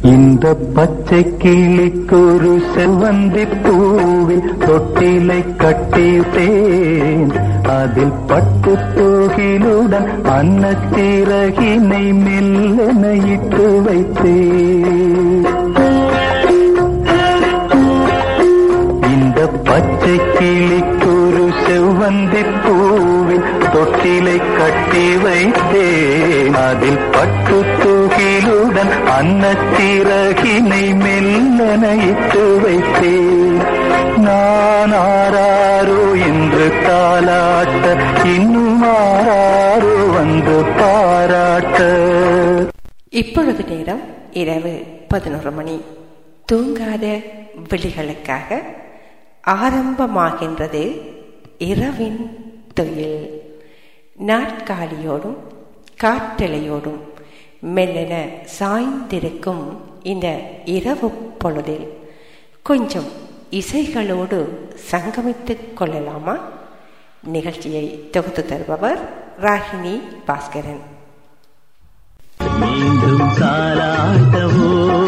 இந்த பச்சை கிளிக்கொரு செவ்வந்தி பூவில் தொட்டிலை கட்டித்தேன். அதில் பட்டு தோகிலுடன் அன்னத்திறகினை மெல்லென இட்டு வைத்தேன். இந்த பச்சை கிளிக்கொரு செவ்வந்தி பூவில் தொட்டிலை கட்டி வைத்தேன். அதில் பட்டு உடன் அன்னத்திறகினை மெல்லனைத்து இட்டு வைத்தேன் நான் ஆராரோ என்று தாலாட்ட இன்னும் ஆராரோ வந்து பாராட்ட. இப்பொழுது நேரம் இரவு பதினோரு மணி. தூங்காத விழிகளுக்காக ஆரம்பமாகின்றது இரவின் தொழில் நாட்காலியோடும் காற்றலையோடும் மெல்லென சாய்ந்திருக்கும் இந்த இரவு பொழுதில் கொஞ்சம் இசைகளோடு சங்கமித்துக் கொள்ளலாமா? நிகழ்ச்சியை தொகுத்து தருபவர் ராகினி பாஸ்கரன். மீண்டும் காலாட்டவோ?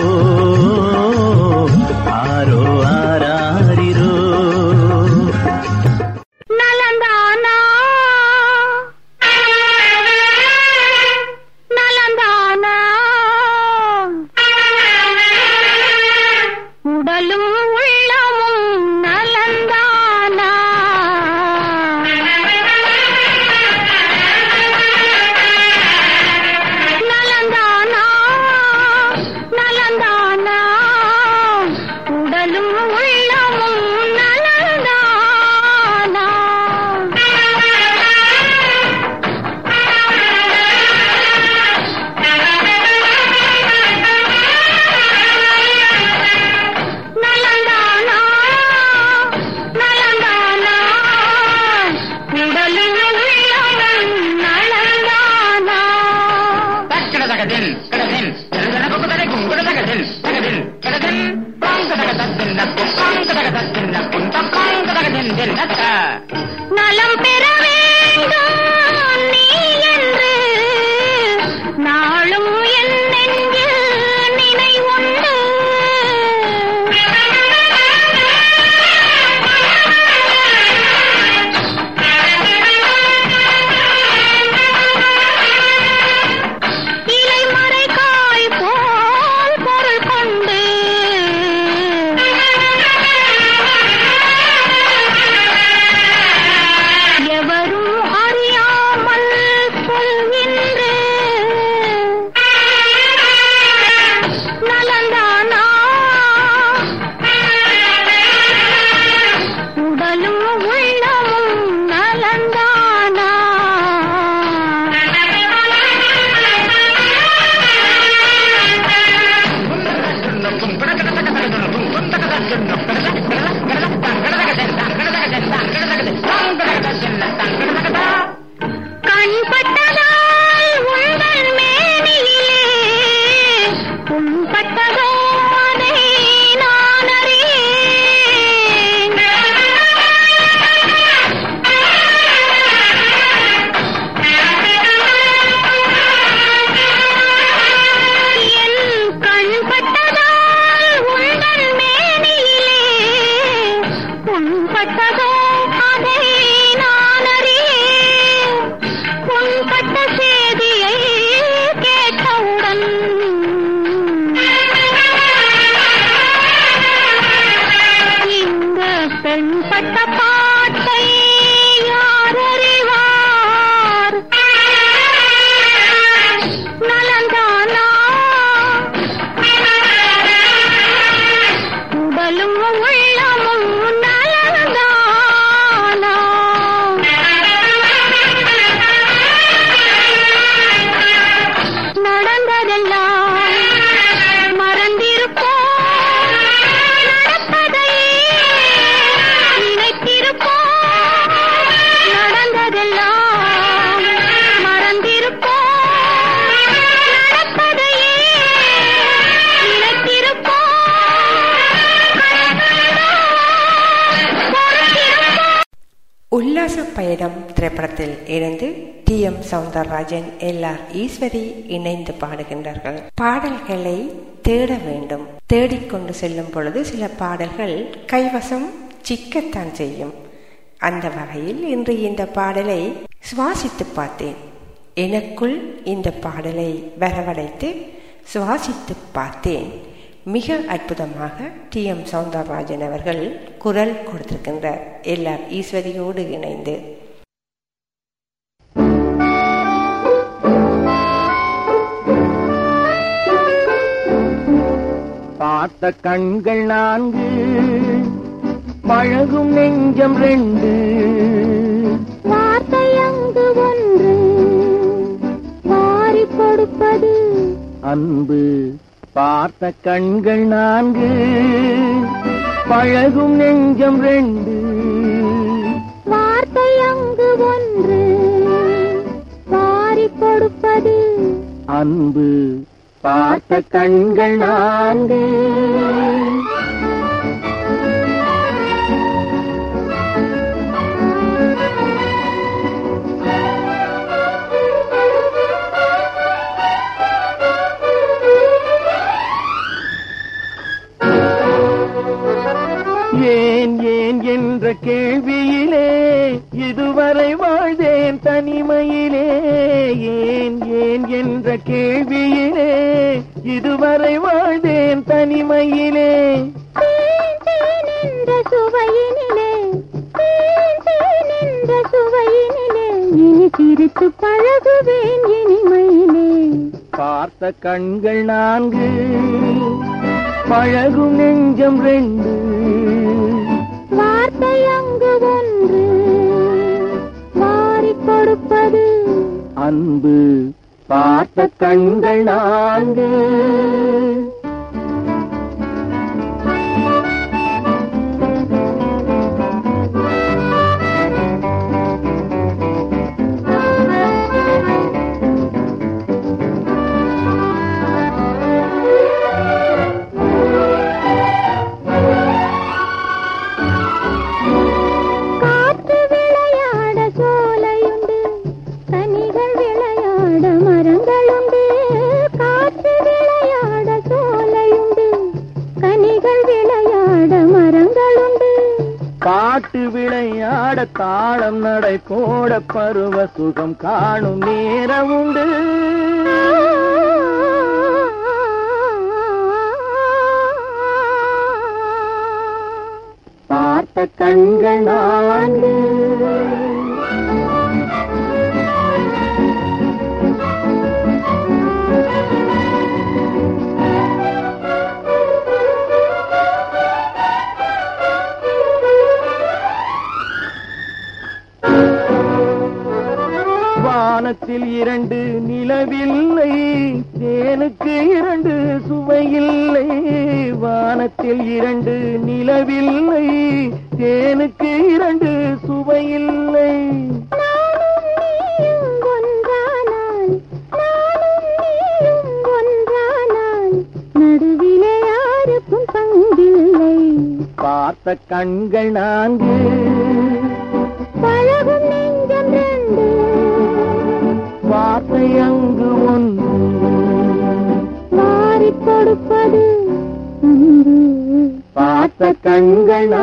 எம் எல்ஆர் ஈஸ்வரி இணைந்து பாடுகின்றார்கள். பாடல்களை தேட வேண்டும். தேடிக்கொண்டு செல்லும் பொழுது சில பாடல்கள் கைவசம் சிக்கத்தான் செய்யும். அந்த வகையில் இன்று இந்த பாடலை சுவாசித்து பார்த்தேன். எனக்குள் இந்த பாடலை வரவழைத்து சுவாசித்து பார்த்தேன். மிக அற்புதமாக டி. எம். சவுந்தரராஜன் அவர்கள் குரல் கொடுத்திருக்கின்றார். எல்லார் ஈஸ்வரியோடு இணைந்து. பார்த்த கண்கள் நான்கு பழகும் நெஞ்சம் ரெண்டு. வார்த்தை அங்கு ஒன்று மாறி கொடுப்பது. அன்பு பார்த்த கண்கள் நான்கு பழகும் நெஞ்சம் ரெண்டு. வார்த்தை அங்கு ஒன்று மாறி கொடுப்பது. அன்பு பார்த்த கண்கள் நான்கு. ஏன் ஏன் என்ற கேள்வியிலே இதுவரை வாழ்ந்த தனிமையிலே ஏன் ஏன் என்ற கேள்வியிலே இதுவரை வாழ்ந்தேன் தனிமையிலே. தேன் தேன் என்ற சுவையினிலே என்ற சுவையினிலே இனி சிரித்து பழகுவேன் இனிமையிலே. பார்த்த கண்கள் நான்கு பழகும் நெஞ்சம் ரெண்டு. வார்த்தை அங்கு ஒன்று அன்பு பார்த்த கண்கள் நான்கு தாளம் நடை போட பருவ சுகம் காணும் நேர உண்டு. பார்த்த கண்கள் நான்கு வானத்தில் இரண்டு நிலவில்லை தேனுக்கு இரண்டு சுவையில்லை. வானத்தில் இரண்டு நிலவில்லை தேனுக்கு இரண்டு சுவையில்லை. பார்த்த கண்கள் நான்கு. பழகும் நெஞ்சம் ரெண்டு. அங்கு ஒன்று. மாறி கொடுப்பது பார்த்த கண்கள்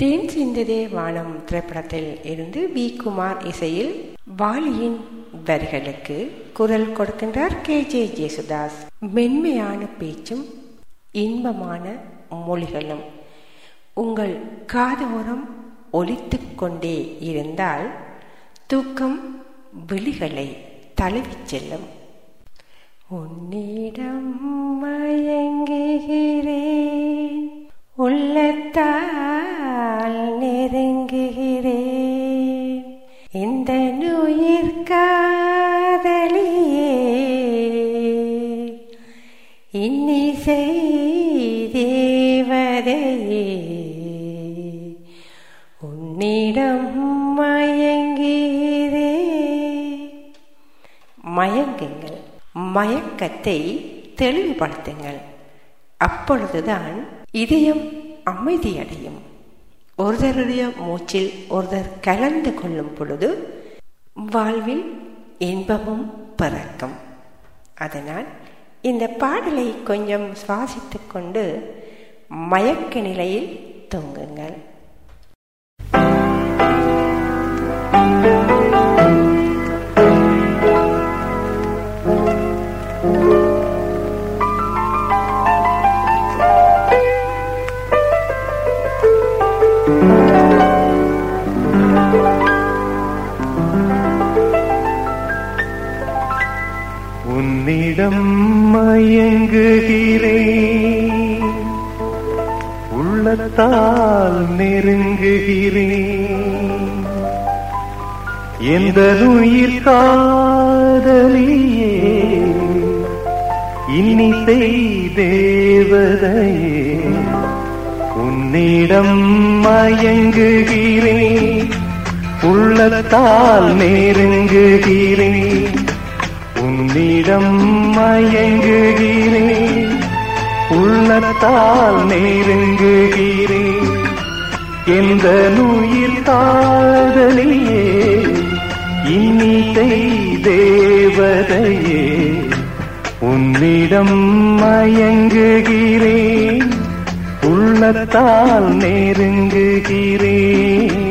தேன் சிந்ததே வானம் திரைப்படத்தில் இருந்து வி குமார் இசையில் வாலியின் வரிகளுக்கு குரல் கொடுக்கின்றார் கே ஜே ஜேசுதாஸ். மென்மையான பேச்சும் இன்பமான மொழிகளும். உங்கள் காதோரம் ஒலித்து கொண்டே இருந்தால் தூக்கம் விழிகளை தழுவிச் செல்லும். உன்னிடம் மயங்குகிறேன் உள்ளத்தால் நெருங்குகிறேன். இந்த நுயிர் மயக்கத்தை தெளிவுபடுத்துங்கள். அப்பொழுதுதான் இதயம் அமைதியடையும். ஒருத்தருடைய மூச்சில் ஒருத்தர் கலந்து கொள்ளும் பொழுது வாழ்வில் இன்பமும் பிறக்கும். அதனால் இந்த பாடலை கொஞ்சம் சுவாசித்துக் கொண்டு மயக்க நிலையில் தொங்குங்கள். எந்த காதலியே இன்னிசை தேவதையே உன்னிடம் மயங்குகிறேன் உள்ளத்தால் நெருங்குகிறேன் உன்னிடம் மயங்குகிறேன் உள்ளத்தால் நெருங்குகிறேன் எந்த நுயிர் காதலியே இன்னிசை தேவதையே உன்னிடம் மயங்குகிறேன். உள்ளத்தால் நெருங்குகிறேன்.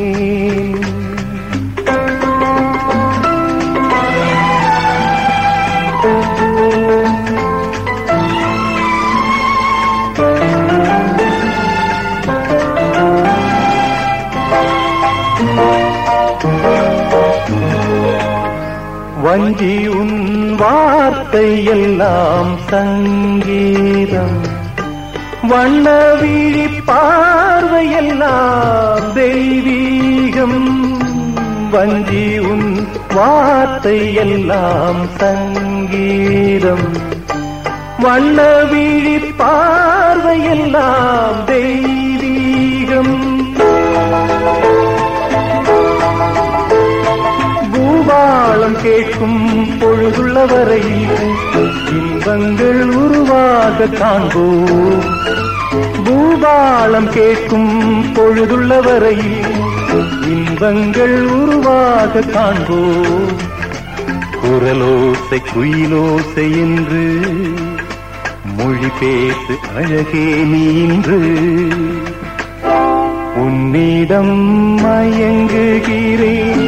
வஞ்சி உன் வார்த்தை எல்லாம் சங்கீதம். வண்ண விழி பார்வையெல்லாம் தெய்வீகம். வஞ்சி உன் வார்த்தை எல்லாம் சங்கீதம். வண்ண விழி பார்வையெல்லாம் தெய்வீகம் தாளம் கேட்கும் பொழுதுள்ளவரை இன்பங்கள் உருவாக காண்போம் பூபாலம் கேட்கும் பொழுதுள்ளவரை இன்பங்கள் உருவாக காண்போம் குரலோசை குயிலோசை என்று மொழி பேசு அழகே நீன்று உன்னிடம் மயங்குகிறேன்.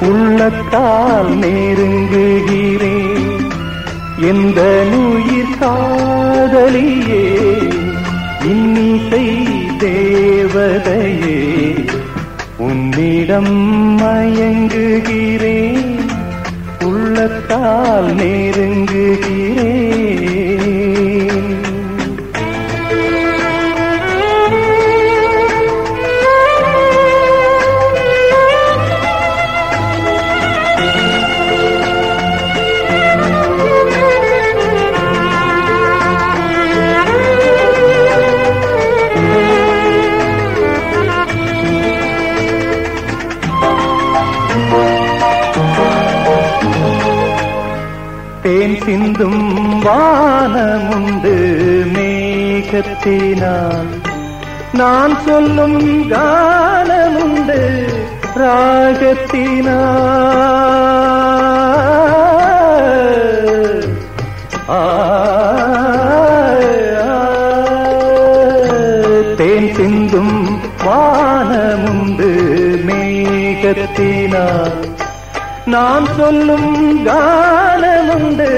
உள்ளத்தால் நெருங்குகிறேன் எந்த நுயிர் காதலியே இன்னிசை தேவதையே உன்னிடம் மயங்குகிறேன். உள்ளத்தால் நெருங்குகிறேன். சிந்தும் வானமுண்டு மேகத்தினால். நான் சொல்லும் கானமுண்டு ராகத்தினால். நான் சொல்லும் கானமுண்டு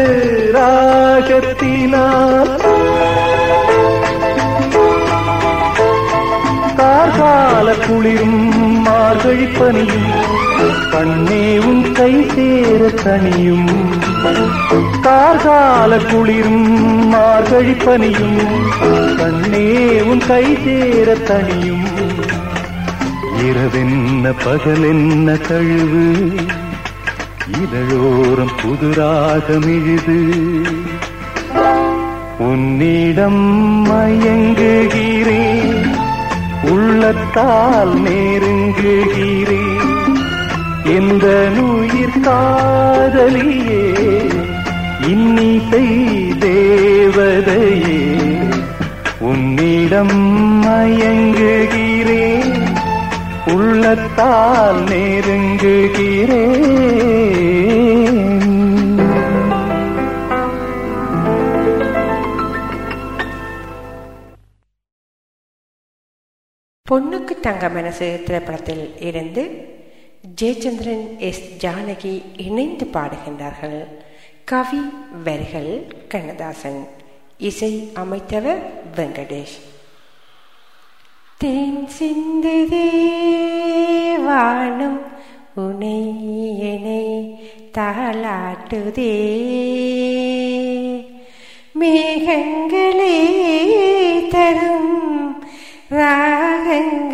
ராகத்தினால். கார்கால குளிரும் மார்கழி பனியும் கண்ணே உன் கை சேர தனியும். கார்கால குளிரும் மார்கழி பனியும் கண்ணே உன் கை சேர தனியும். இரவென்ன பகலென்ன கழுவு இதழோரம் புதுராகமிழுது. உன்னிடம் மயங்குகிறேன் உள்ளத்தால் நெருங்குகிறேன் எந்த நுயிர் காதலியே இன்னிசை தேவதையே உன்னிடம் மயங்குகிறேன் உள்ளத்தால் நெருங்குகிறேன். பொண்ணுக்கு தங்க மனசு திரைப்படத்தில் இருந்து ஜெயச்சந்திரன் எஸ் ஜானகி இணைந்து பாடுகின்றார்கள். கவி வரிகள் கண்ணதாசன் இசை அமைத்தவர் வெங்கடேஷ். தேன் சிந்துதே வானம் உனை என்னை தாளாட்டுதே. மேகங்களே தரும் ராகங்கள்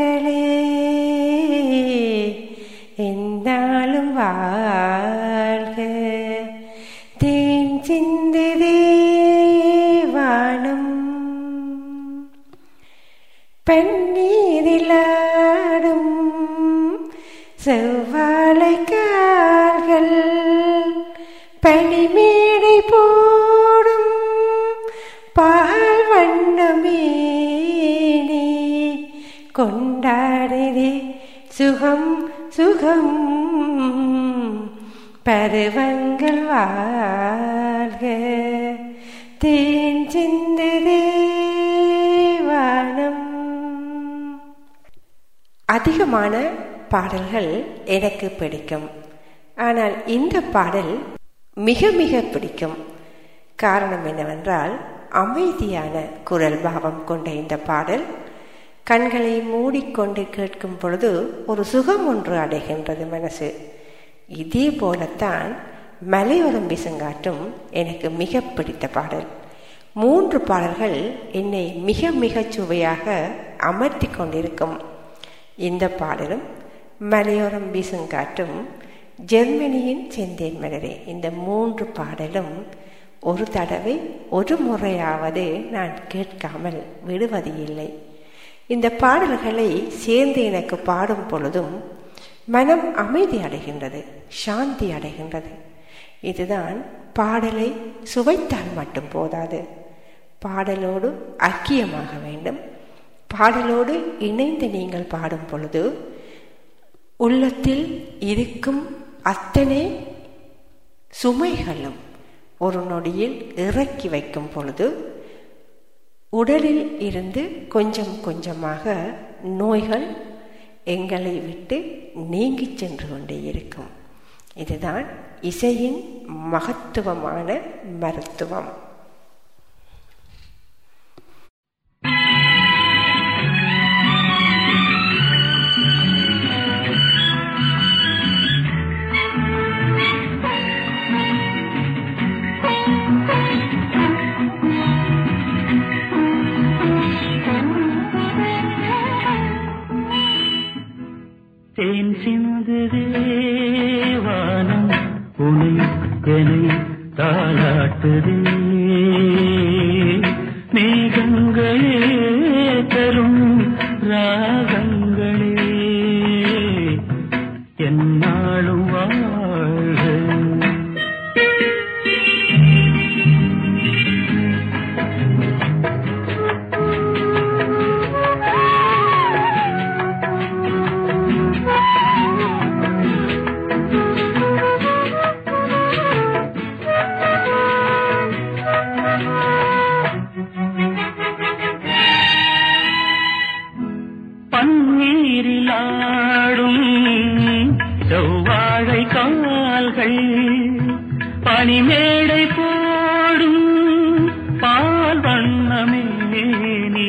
பன்னீரிலாடும் செவ்வாழை கால்கள் பனிமேடை போடும் பால் வண்ணமே நீ கொண்டாடுதே சுகம் சுகம் பருவங்கள் வாழ்க. தேன் சிந்துதே வானம் அதிகமான பாடல்கள் எனக்கு பிடிக்கும். ஆனால் இந்த பாடல் மிக மிக பிடிக்கும். காரணம் என்னவென்றால் அமைதியான குரல் பாவம் கொண்ட இந்த பாடல் கண்களை மூடிக்கொண்டு கேட்கும் பொழுது ஒரு சுகம் ஒன்று அடைகின்றது மனசு. இதே போலத்தான் மலையோரம் பிசங்காட்டும் எனக்கு மிக பிடித்த பாடல். மூன்று பாடல்கள் என்னை மிக மிக சுவையாக அமர்த்தி கொண்டிருக்கும். இந்த பாடலும் மலையோரம் வீசுங்காட்டும் ஜெர்மனியின் செந்தேன் மலரே. இந்த மூன்று பாடலும் ஒரு தடவை ஒரு முறையாவது நான் கேட்காமல் விடுவது இல்லை. இந்த பாடல்களை சேர்ந்து எனக்கு பாடும் பொழுதும் மனம் அமைதி அடைகின்றது சாந்தி அடைகின்றது. இதுதான் பாடலை சுவைத்தால் மட்டும் போதாது. பாடலோடு ஐக்கியமாக வேண்டும். பாடலோடு இணைந்து நீங்கள் பாடும் பொழுது உள்ளத்தில் இருக்கும் அத்தனை சுமைகளும் ஒரு நொடியில் இறக்கி வைக்கும் பொழுது உடலில் இருந்து கொஞ்சம் கொஞ்சமாக நோய்கள் எங்களை விட்டு நீங்கிச் சென்று கொண்டே இருக்கும். இதுதான் இசையின் மகத்துவமான மருத்துவம். தேன் சிந்துதே வானம் உனை எனை தாளாட்டுதே. மேகங்களே தரும் ராக பன்னீரிலாடும் செவ்வாழை கால்கள் பனிமேடை போடும் பால் வண்ணமே நீ.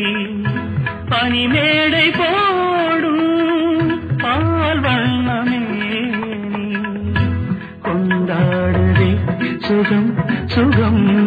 பனிமேடை போடும் பால் வண்ணமே நீ. கொண்டாடுதே சுகம் சுகம்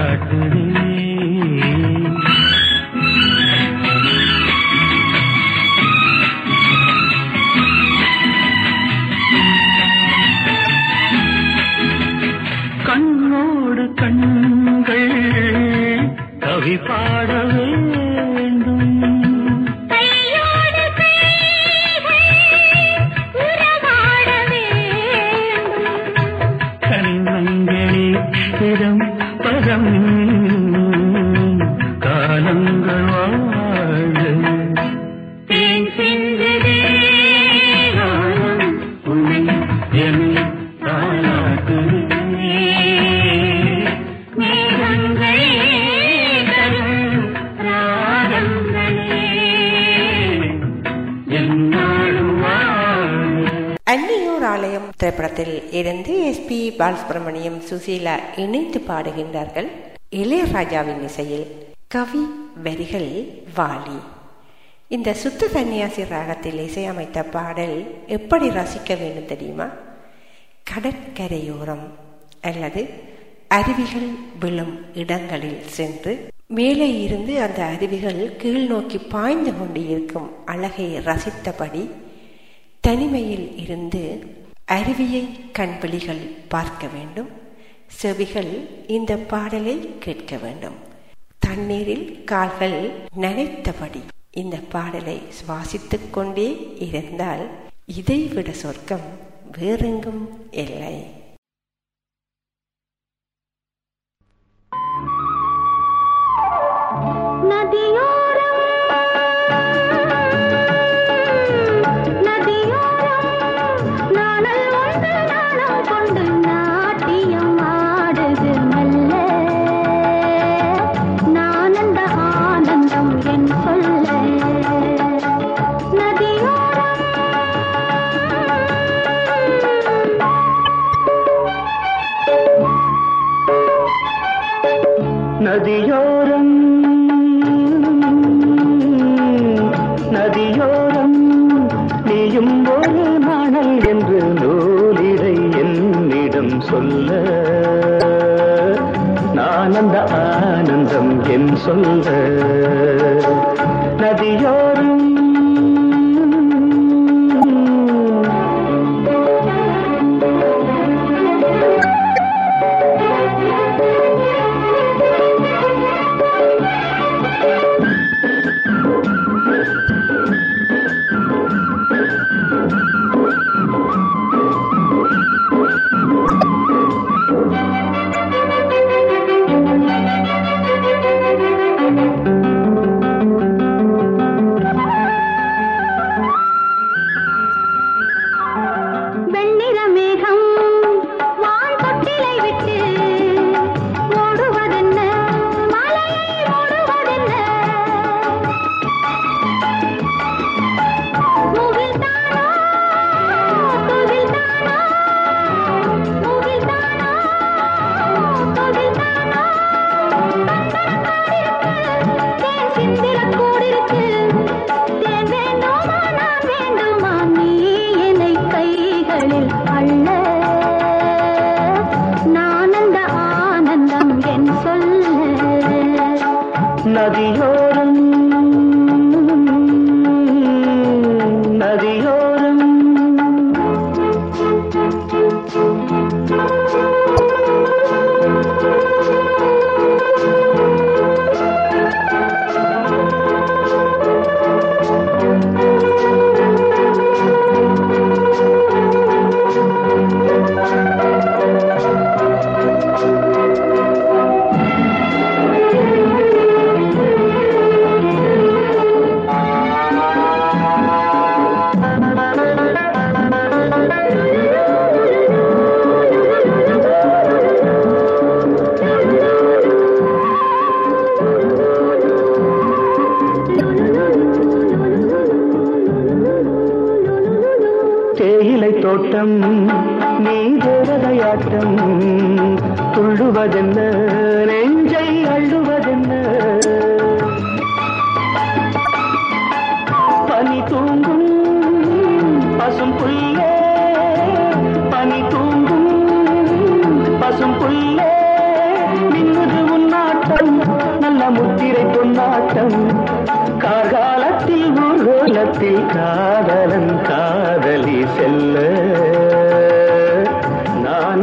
ಕಾಕುನಿ இருந்து எஸ் பி பாலசுப்ரமணியம் சுசீலா இணைத்து பாடுகின்றார்கள். இளையராஜாவின் இசையில் கவி வரிகள் வாலி. இந்த சுத்த சன்னியாசி ராகத்தில் இசையமைத்த பாடல் எப்படி ரசிக்க வேண்டும் தெரியுமா? கடற்கரையோரம் அல்லது அருவிகள் விழும் இடங்களில் சென்று மேலே இருந்து அந்த அருவிகள் கீழ் நோக்கி பாய்ந்து கொண்டு இருக்கும் அழகை ரசித்தபடி தனிமையில் இருந்து அருவியை கண்விழிகள் பார்க்க வேண்டும். செவிகள் இந்த பாடலை கேட்க வேண்டும். தண்ணீரில் கால்கள் நனைத்தபடி இந்த பாடலை சுவாசித்துக் கொண்டே இருந்தால் இதைவிட சொர்க்கம் வேறெங்கும் இல்லை.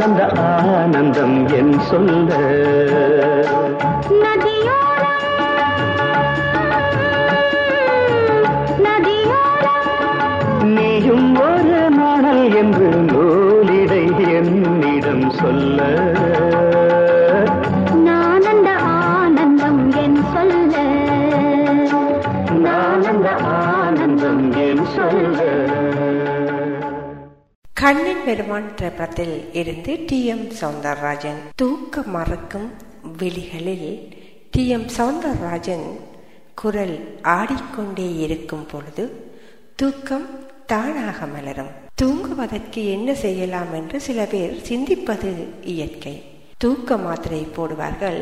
அந்த ஆனந்தம் என் சொல்ல. நதியோ பெருமான் திரைப்படத்தில் இருந்து டி. எம். சவுந்தரராஜன் தூக்க மறக்கும் விழிகளில் டி. எம். சவுந்தரராஜன் குரல் ஆடிக்கொண்டே இருக்கும் பொழுது தூக்கம் தானாக மலரும். தூங்குவதற்கு என்ன செய்யலாம் என்று சில பேர் சிந்திப்பது இயற்கை. தூக்க மாத்திரை போடுவார்கள்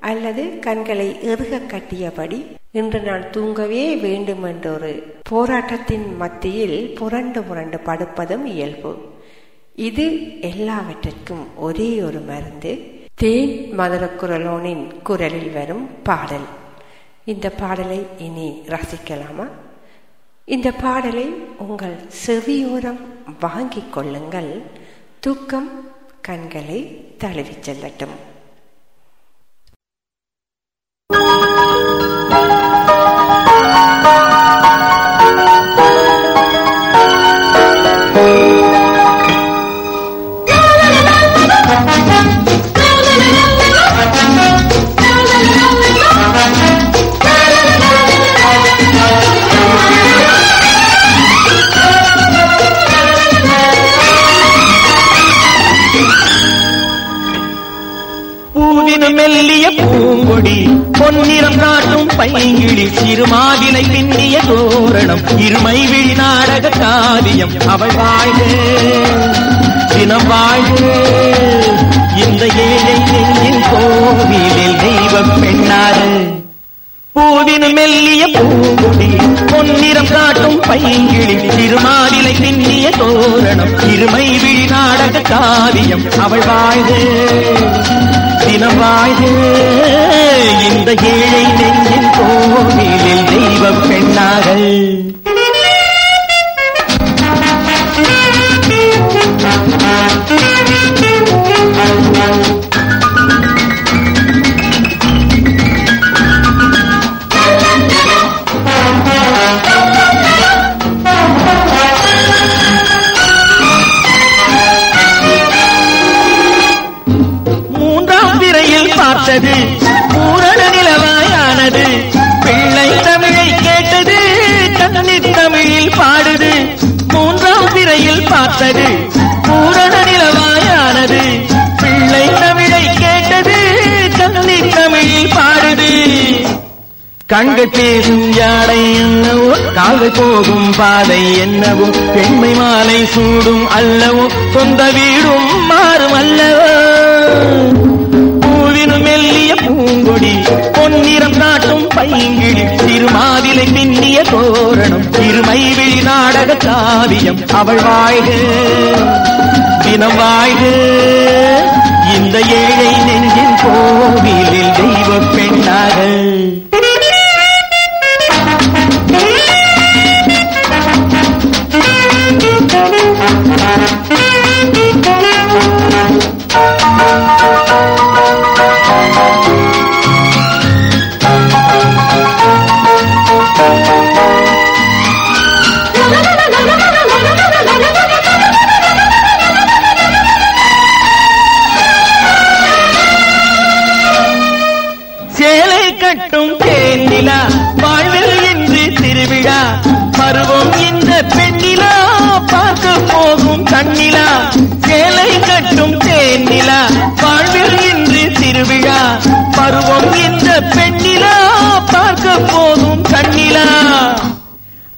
அல்லது கண்களை இறுக கட்டியபடி இன்று நான் தூங்கவே வேண்டும் என்றொரு போராட்டத்தின் மத்தியில் புரண்டு புரண்டு படுப்பதும் இயல்பு. இது எல்லாவற்றிற்கும் ஒரே ஒரு மருந்து தேன் மதுரக்குரலோனின் குரலில் வரும் பாடல். இந்த பாடலை இனி ரசிக்கலாமா? இந்த பாடலை உங்கள் செவியோரம் வாங்கிக் கொள்ளுங்கள். தூக்கம் கண்களை தழுவிச் செல்லட்டும். பூவின கொடி. பொன்னிறம் காட்டும் பைங்கிழி சிறுமாவிலை பின்னிய தோரணம். இருமை விழி நாடக காவியம் அவள் வாழ்க தினம் வாழ்க இந்த ஏழை நெஞ்சின் கோவிலில் தெய்வம் பெண்ணாறு. பூவின மெல்லிய பூங்குடி. பொன்னிறம் காட்டும் பைங்கிழி திருமாலிலை பின்னிய தோரணம். இருமை விழி நாடக காவியம் அவள் வாழ்க தினம் வாழ்க இந்த ஏழை நெஞ்சின் கோவிலில் தெய்வ பெண்ணாக கண்கள் பேசும் யாடை என்னவோ? கால்கள் போகும் பாதை என்னவோ? பெண்மை மாலை சூடும் அல்லவோ? சொந்த வீடும் மாறும் அல்லவோ? பூவினும் மெல்லிய பூங்கொடி பொன்னிறம் காட்டும் பைங்கிழி திருமாதிலை பின்னிய தோரணம் திருமை விழி நாடக காவியம். அவள் வாழ்க தினம் வாழ்க. இந்த ஏழை நெஞ்சின் கோவிலில் தெய்வ பெண்ணாக.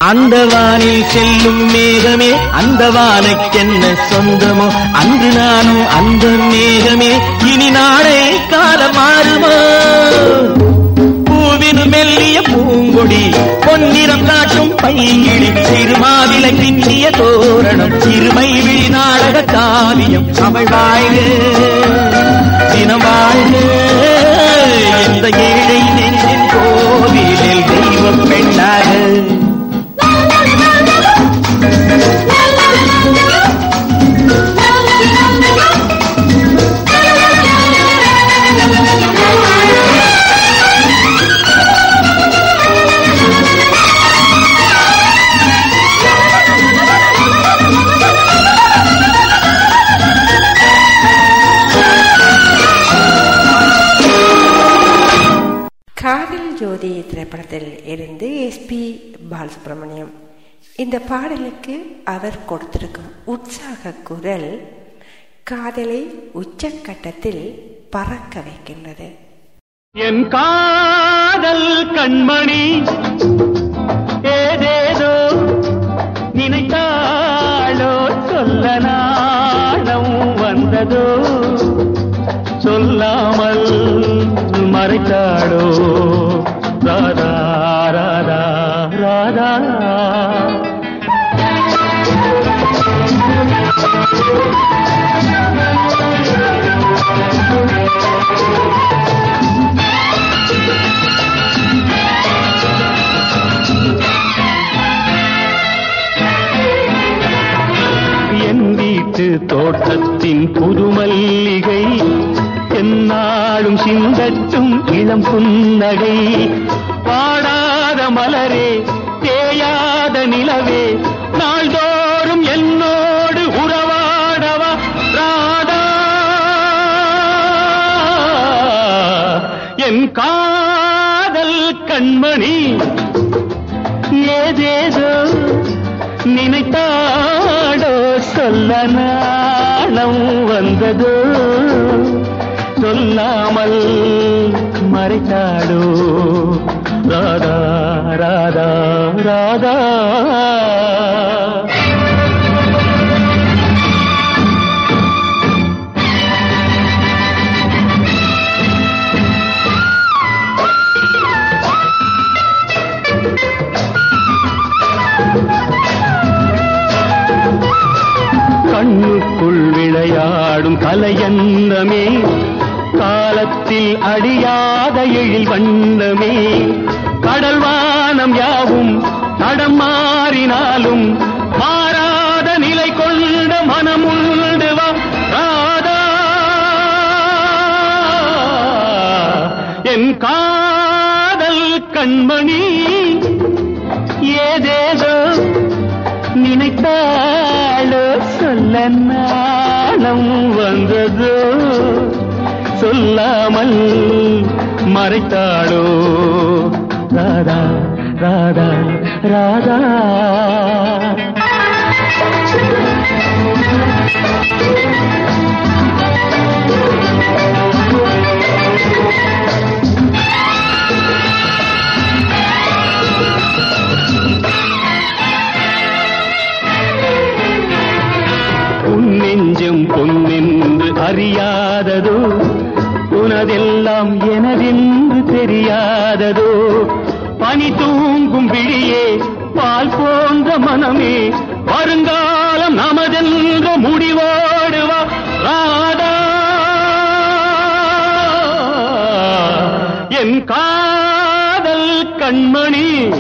அந்த வானில் செல்லும் மேகமே அந்த வானுக்கென்ன சொந்தமோ? அன்று நானும் அந்த மேகமே இனி நாளை காலம் மாறுமோ? பூவின் மெல்லிய பூங்கொடி பொன்னிறம் காட்டும் பைங்கிழி சிறுமாவில பின்னிய தோரணம் சிறுமை விழி நாடக காவியம். தமிழ் வாழ்க தினம் வாழ்க. இந்த ஏழை நெஞ்சின் கோவிலில் தெய்வம் பெண்ணாக பாலசுப்ரமணியம் இந்த பாடலுக்கு அவர் கொடுத்திருக்கும் உற்சாக குரல் காதலை உச்சக்கட்டத்தில் பறக்க வைக்கின்றது. என் காதல் கண்மணி ஏதேதோ நினைத்தாளோ சொல்ல நாணம் வந்ததோ சொல்லாமல் மறைத்தாளோ ராதா ராதா ராதா. என் வீட்டு தோட்டத்தின் புதுமல்லிகை என்னாலும் சிந்தட்டும் இளம் புன்னகை. பாடாத மலரே தேயாத நிலவே. நாள்தோறும் என்னோடு உறவாடவா ராதா. என் காதல் கண்மணி ஏதேதோ நினைத்தாடோ சொல்ல நாணம் வந்ததோ. சொல்லாமல் மறைத்தாடோ மறைத்தாளோ? என் காதல் கண்மணி.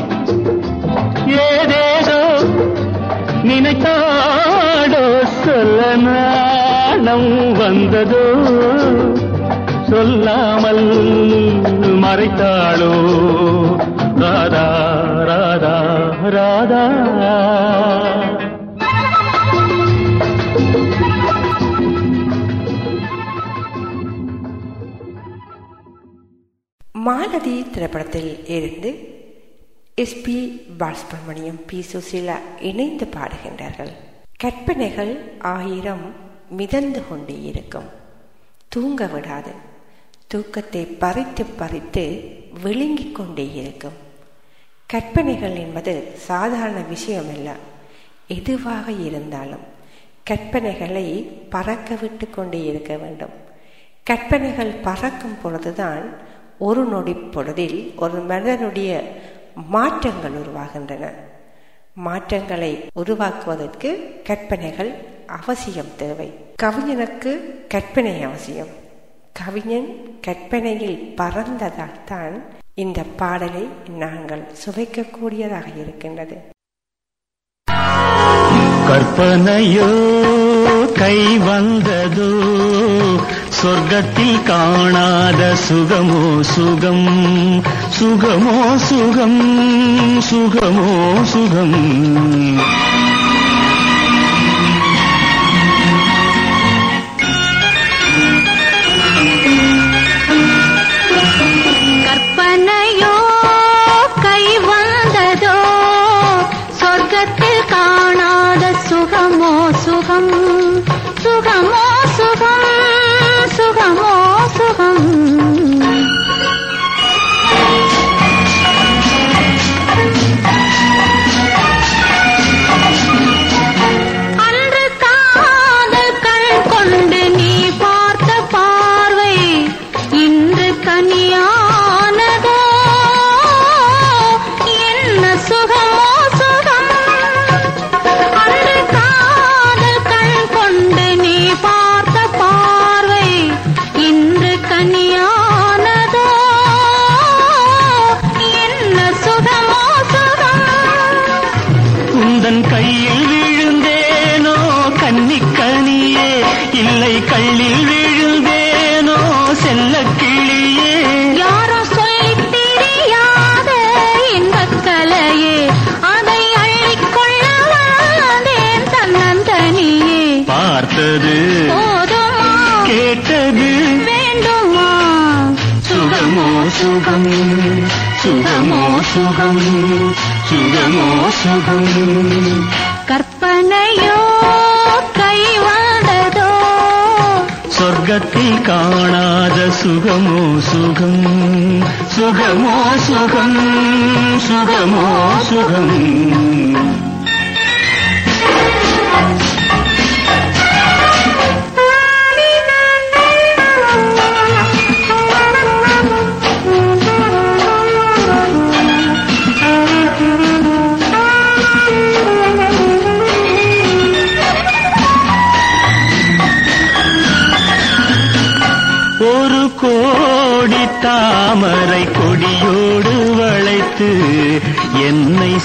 ஏதேதோ நினைத்தாடோ சொல்ல நாணம் வந்ததோ. சொல்லாமல் மறைத்தாளோ. ராதா ராதா ராதா. மாலதி திரைப்படத்தில் இருந்து S P Balasubrahmanyam P Susheela இணைந்து பாடுகின்றார்கள். கற்பனைகள் ஆயிரம் மிதந்து கொண்டே இருக்கும். தூங்க விடாது. தூக்கத்தை பறித்து பறித்து விழுங்கிக் கொண்டே இருக்கும். கற்பனைகள் என்பது சாதாரண விஷயமல்ல. எதுவாக இருந்தாலும் கற்பனைகளை பறக்க விட்டு கொண்டே இருக்க வேண்டும். கற்பனைகள் பறக்கும் பொழுதுதான் ஒரு நொடி பொழுதில் ஒரு மனிதனுடைய மாற்றங்கள் உருவாகின்றன. மாற்றங்களை உருவாக்குவதற்கு கற்பனைகள் அவசியம் தேவை. கவிஞனுக்கு கற்பனை அவசியம். கவிஞன் கற்பனையில் பறந்ததால் தான் இந்த பாடலை நாங்கள் சுவைக்கக்கூடியதாக இருக்கின்றது. கற்பனையோ கை வந்ததோ சொர்க்கத்தில் காணாத சுகமோ சுகம் சுகமோ சுகம் சுகமோ சுகம். കർപ്പനയോ सुगम् സ്വർഗത്തിൽ കാണാതെ സുഖമോ സുഖം? സുഖമോ സുഖം? സുഖമോ സുഖം?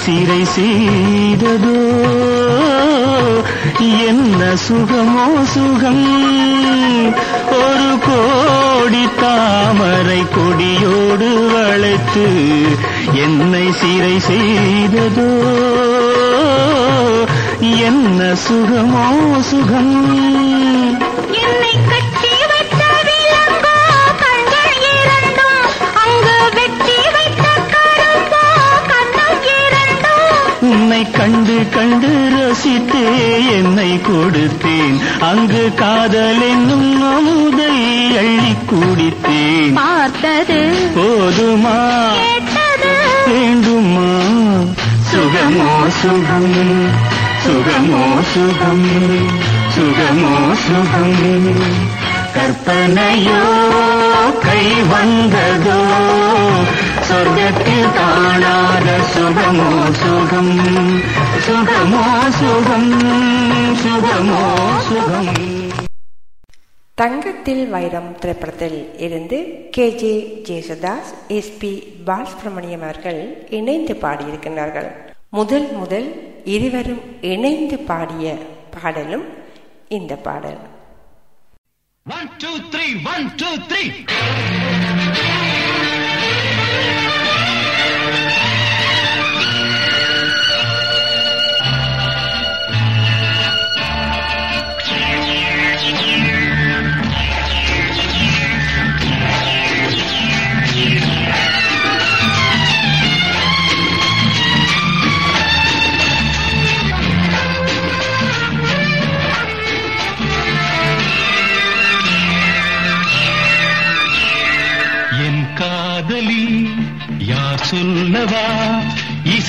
சிறை செய்ததோ? என்ன சுகமோ சுகம்? ஒரு கோடி தாமரை கொடியோடு வளைத்து என்னை சிறை செய்ததோ? என்ன சுகமோ சுகம்? உன்னை கண்டு கண்டு ரசித்தே என்னை கொடுத்தேன். அங்கு காதல் என்னும் அமுதை அள்ளி குடித்தேன். பார்த்தது போதுமா? வேண்டுமா? சுகமோ சுகம். சுகமோ சுகம். சுகமோ சுகம். கற்பனையோ கை வந்ததோ சொர்க்கத்தில் காணாத சுகமோ சுகம். சுகமோ சுகம். சுகமோ சுகம். தங்கத்தில் வைரம் திரைப்படத்தில் இருந்து K J Yesudas S P Balasubrahmanyam அவர்கள் இணைந்து பாடியிருக்கின்றார்கள். முதல் முதல் இருவரும் இணைந்து பாடிய பாடலும் இந்த பாடல். One, two, three, one, two, three.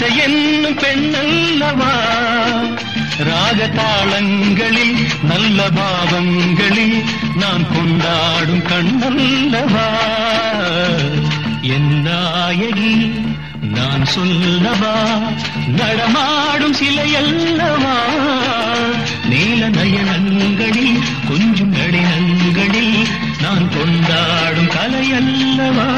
இசை என்னும் பெண்ணல்லவா? ராக தாளங்களில் நல்ல பாவங்களில் நான் கொண்டாடும் கண்ணல்லவா? என் நாயகி நான் சொல்லவா? நடமாடும் சிலையல்லவா? நீல நயனங்களில் கொஞ்சம் நடினங்களில் நான் கொண்டாடும் கலையல்லவா?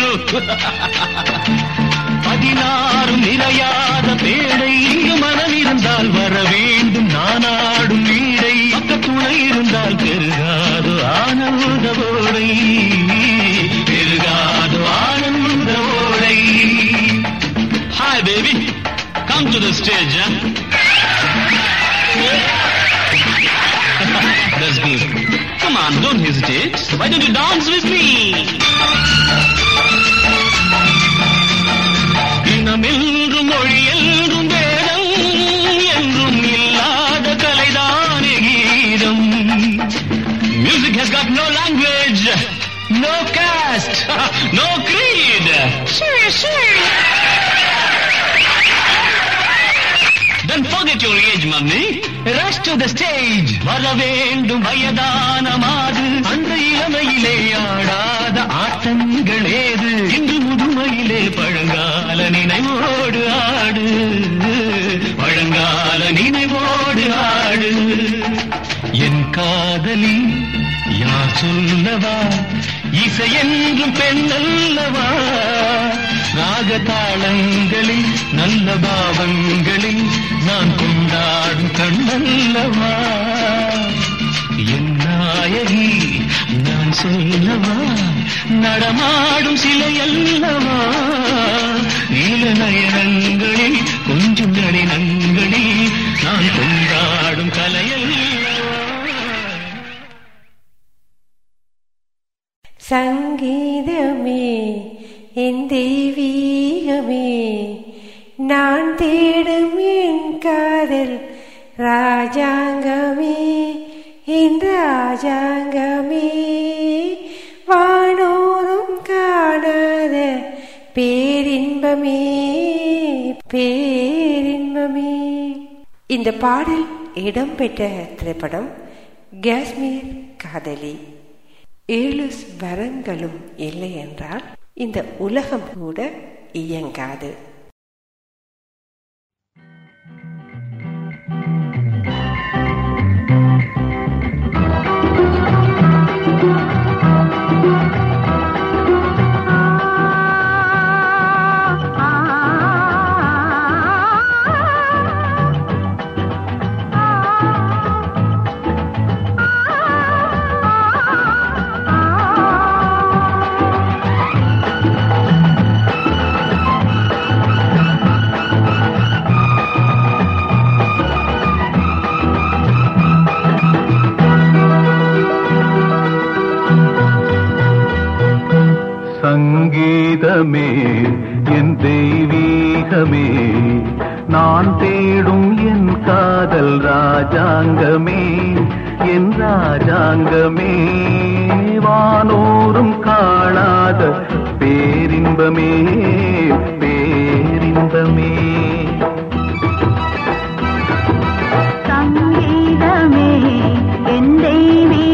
That's பதினாறு நிறையாத பேடை இங்கு மனம் இருந்தால் வர த ஸ்டேஜ் வர வேண்டும் வயதான மாது அன்று இளமையிலே ஆடாத ஆட்டங்கள் ஏது? இன்று முதுமையிலே பழங்கால நினைவோடு ஆடு. பழங்கால நினைவோடு ஆடு. என் காதலி யார் சொல்லவா? இசை என்றும் பெண் பெண்ணல்லவா ராகதாளங்களில் நல்ல பாவங்களில் நான் கொண்டாடும் கண்ணல்லவா என் நாயகி நான் சொல்லவா? நடமாடும் சிலை அல்லவா நீல நயனங்களில் கொஞ்சம் நடினங்களில் நான் கொண்டாடும் கலையல்லவா? சங்கீதமே என் தெய்வீகமே நான் தேடும் காதல் ராஜாங்கமே இந்த ராஜாங்கமே. வானோரும் காணாத பேரின்பமே பேரின்பமே. இந்த பாடல் இடம்பெற்ற திரைப்படம் காஷ்மீர் காதலி. ஏழு வரங்களும் இல்லை என்றால் இந்த உலகம் கூட இயங்காது. சங்கீதமே என் தெய்வீகமே. நான் தேடும் என் காதல் ராஜாங்கமே என் ராஜாங்கமே. வானோரும் காணாத பேரின்பமே பேரின்பமே. சங்கீதமே என் தெய்வீகமே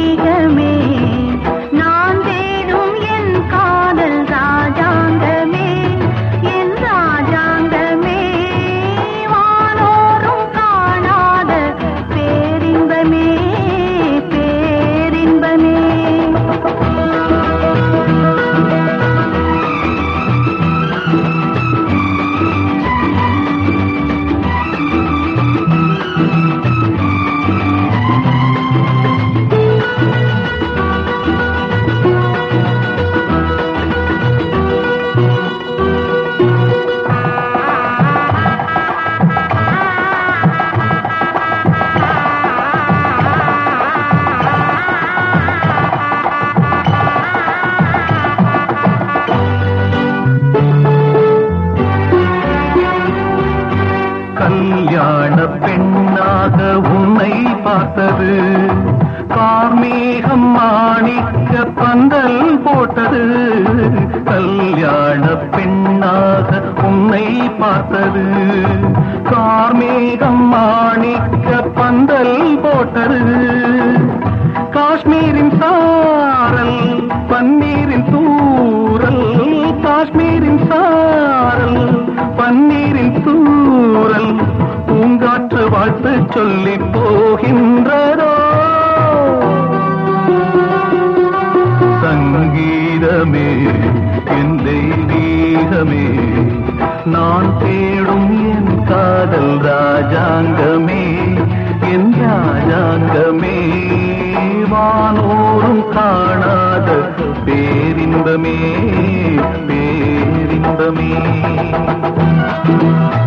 பேரின்பமே கோபம்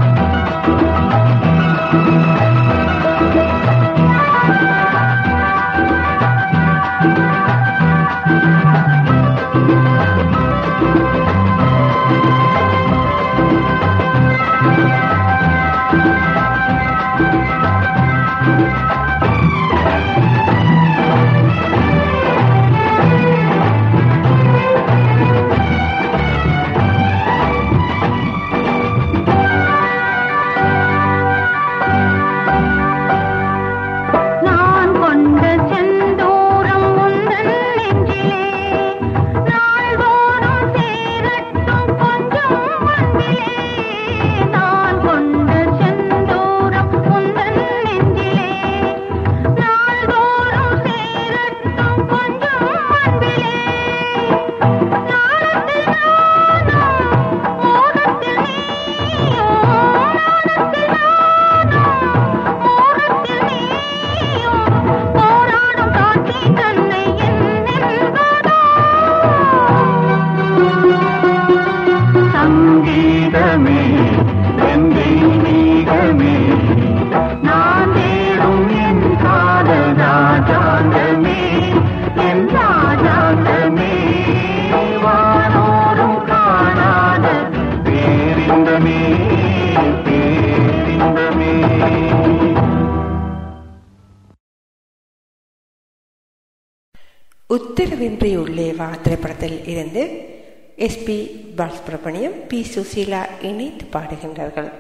பாஸ்பிரபணியம் பி. சுசீலா இணைத்து பாடுகின்றார்கள்.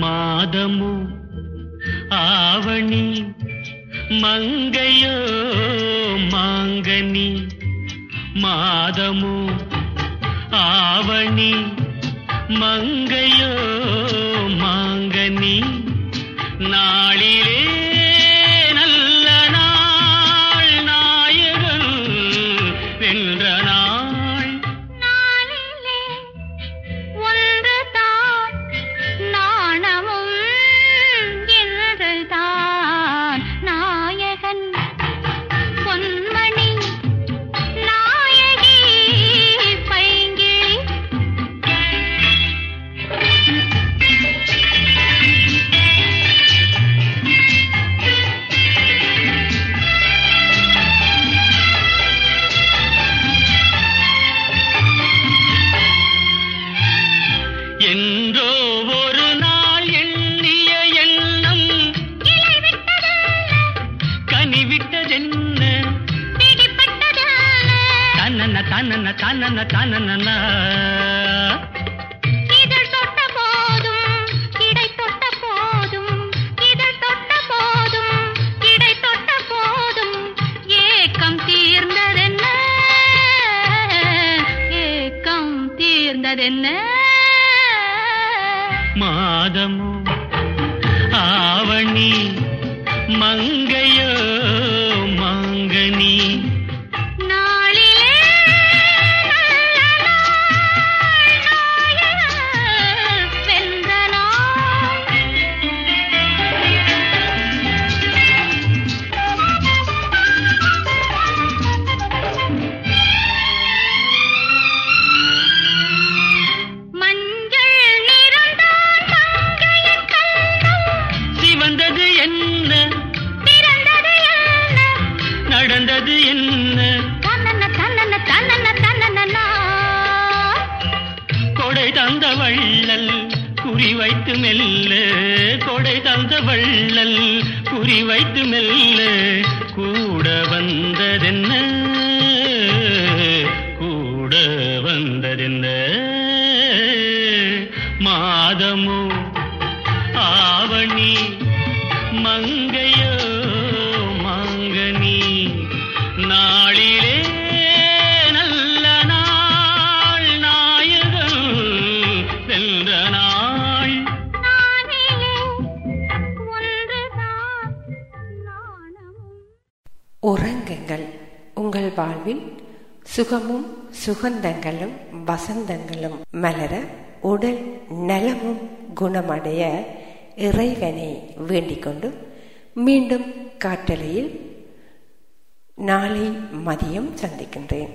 மாதமு ஆவணி மங்கையோ மாதமோ ஆவணி மங்கையோ பெயரென்ன மாதமோ? ஆவணி மங்கை சுகமும் சுகந்தங்களும் வசந்தங்களும் மலர உடல் நலமும் குணமடைய இறைவனை வேண்டிக் கொண்டு மீண்டும் காட்டலையில் நாளை மதியம் சந்திக்கின்றேன்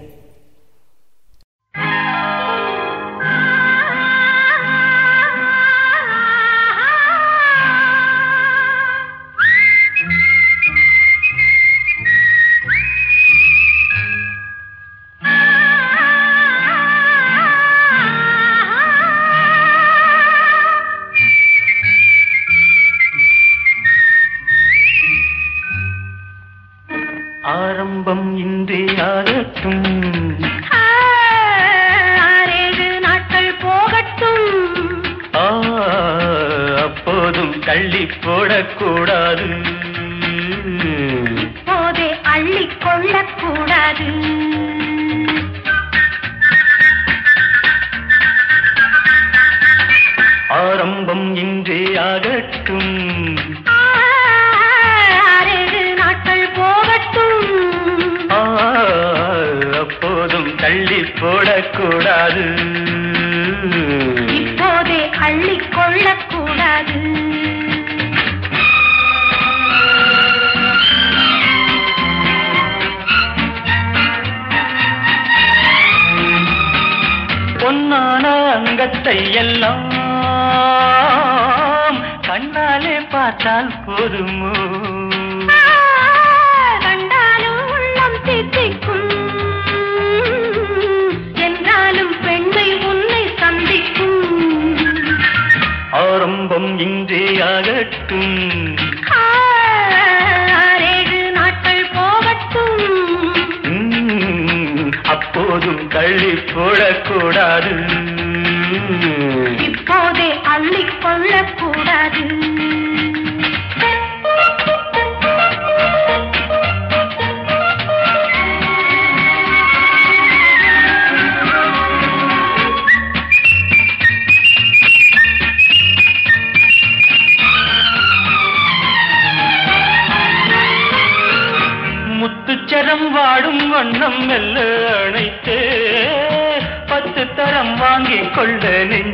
அள்ளி போடக்கூடாது. இப்போதே அள்ளிக்கொள்ள கொள்ள நெஞ்ச